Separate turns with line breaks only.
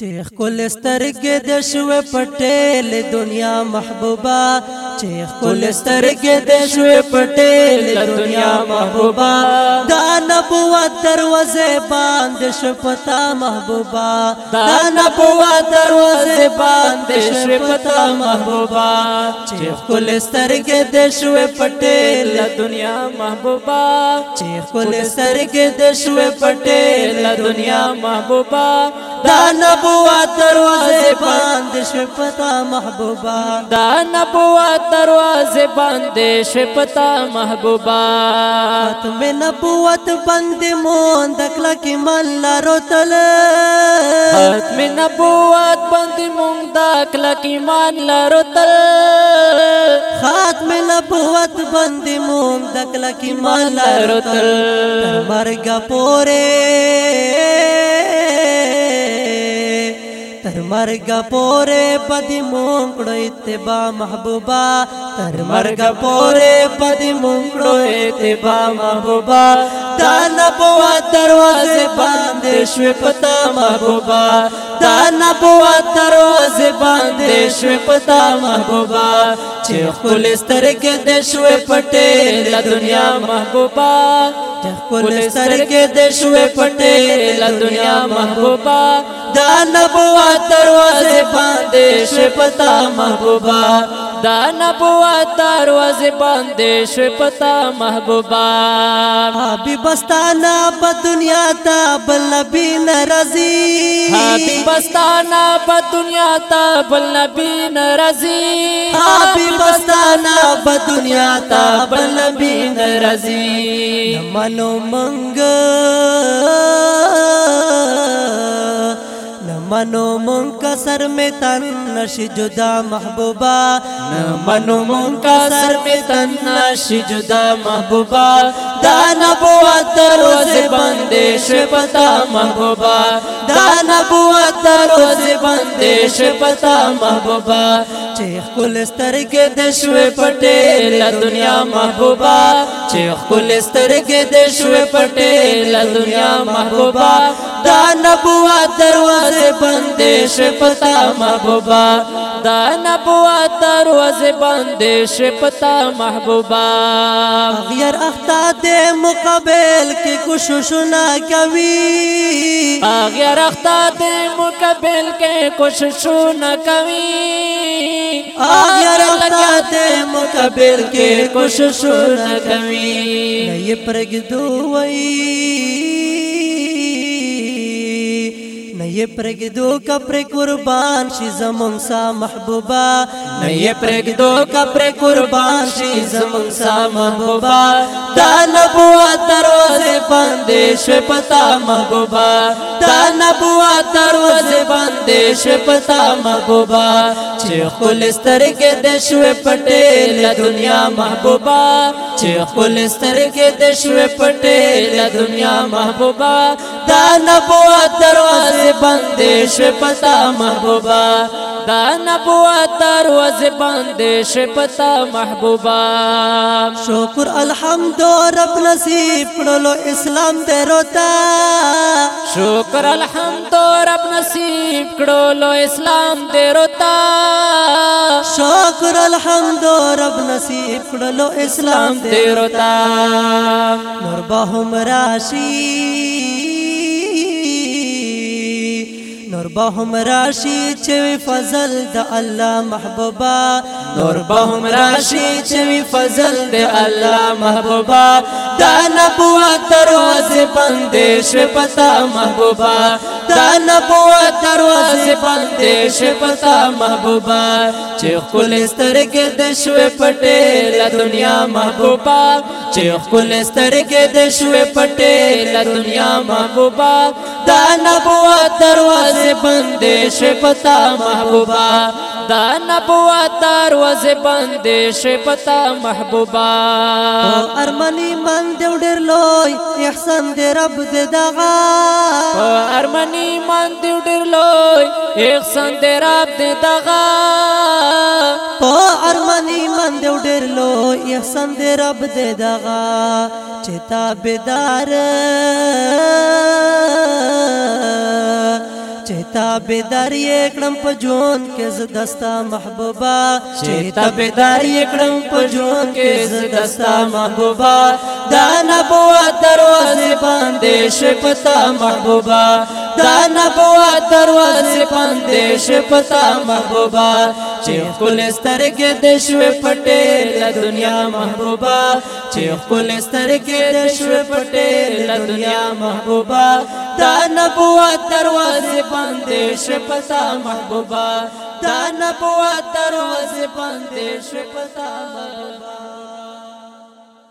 چیخ کل سترګې د شوې پټېل دنیا محبوبا چیخ کل سترګې د شوې پټېل دنیا محبوبا دا نبوت دروازه باندې شپتا محبوبا دا نبوت دروازه باندې شپتا محبوبا چیخ کل سترګې د شوې پټېل دنیا محبوبا چیخ کل سترګې د شوې پټېل دنیا محبوبا دا نبوت دروازه باندې شپ پتا محبوبا دا نبوت دروازه باندې شپ پتا محبوبا ختم نبوت باندې مون دکلا کې مل لارو تل ختم نبوت باندې مون دکلا کې مل لارو تل ختم نبوت باندې مون دکلا کې مل لارو تل مرګ پوره تر مرګ پورې پدې مونږ کړو اتباع محبوبا تر مرګ پورې پدې مونږ کړو اتباع محبوبا دا نبوت دروازه باندې شوي پتا محبوبا دا نبوت دروازه باندې شوي پتا محبوبا چې خپل سترګې د شوي پټې د دنیا محبوبا
چې خپل سترګې د شوي پټې د دنیا محبوبا
دا نبوت دروازه باندې شوي پتا محبوبا دا نبوت تر وځ باندې شو پتا محبوبا حبيبستانا په دنیا تا بل نبی نرزي حبيبستانا په دنیا تا بل نبی نرزي حبيبستانا په دنیا تا بل نبی نرزي منو منګ منو منکسر میں تن نش جدا محبوبا نہ منو منکسر میں تن نش جدا محبوبا دا نبوت روز بندش پتا محبوبا دا نبوت روز بندش پتا محبوبا چیخ کل سترګې د شوې پټې له دنیا محبوبا چیخ کل سترګې د شوې پټې له دنیا محبوبا دا نبوت دروازه بندې شپتا محبوبا دا نبوت دروازه بندې شپتا محبوبا غیر اختا دې مقابل کې کوشش نه کوي غیر اختا دې مقابل کې کوشش نه کوي غیر اختا دې مقابل کې کوشش نه کوي نه یې پرګدو وای یې پرګدو کپر قربان شي زمون سا محبوبا نه یې پرګدو کپر قربان شي زمون سا محبوبا دا نبوت دروازه باندې شو پتا محبوبا دا نبوت دروازه باندې شو پتا محبوبا چې خپل سترګې د شو پټې له دنیا محبوبا چې خپل سترګې د شو پټې له دنیا محبوبا دا نبوت دروازه باندې شو پتا محبوبا دا نبوت دروازه باندې شو پتا محبوبا شکر الحمد رب نصیب کړلو اسلام دروتا شکر الحمد رب نصیب کړو لو اسلام دروتا شکر الحمد رب نصیب کړو لو اسلام دروتا نور به هم راشي نور به هم راشي چې فضل د الله محبوبا نور به هم راشي چې فضل د الله محبوبا دا نبوت دروازه بندې شو پتا محبوبا دا نبوت دروازه بندې شو پتا محبوبا چې خپل سترګې د شو پټې له دنیا محبوبا چې خپل سترګې د شو پټې له دنیا محبوبا دا نبوت دروازه بندې شي پتا محبوبا دا نبوت دروازه بندې شي پتا محبوبا ارمنی من دې ډېر لوی احسان دې رب دې دغا ارمنی من دې ډېر لوی احسان دې رب دې دغا ارمنی من دې ډېر لوی احسان دې رب دې دغا چې تا بيدار تابیدار یې کړم په جون کې ز دستا محبوبا چې تابیدار یې کړم په جون کې ز دستا محبوبا دا نبوت دروازه باندې شپتا محبوبا دا نبوا دروازه پندیش پتا محبوبا چې خپل سترګې د شوې پټې له دنیا محبوبا چې خپل سترګې د شوې پټې له دنیا محبوبا دا نبوا دروازه پندیش پتا محبوبا دا نبوا دروازه پندیش پتا محبوبا